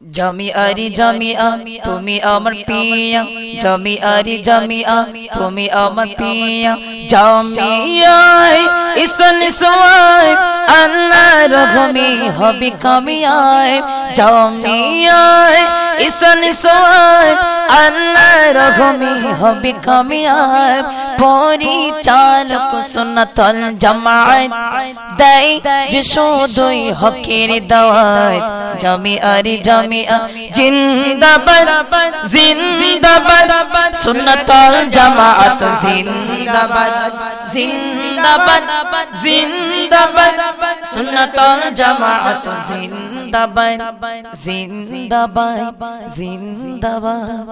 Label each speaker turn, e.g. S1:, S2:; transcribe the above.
S1: জমিয়ারি জমিয়া তুমি আমার পিয়া জমিয়ারি জমিয়া তুমি আমার পিয়া জমিয়ায় ইসন সোয়ায় আল্লাহ রহমি হবি কামিয়ায় জমিয়ায় ইসন সোয়ায় আল্লাহ রহমি হবি কামিয়ায় পরিচালক সুন্নতল জামাত দেয় যে শুধুই হকের দাওয়াত জামিয়ারি জামিয়া জিন্দাবাদ জিন্দাবাদ। সুন্নতল জামাত জিন্দাবাদ জিন্দাবাদ জিন্দাবাদ। সুন্নতল জামাত জিন্দাবাদ জিন্দাবাদ জিন্দাবাদ।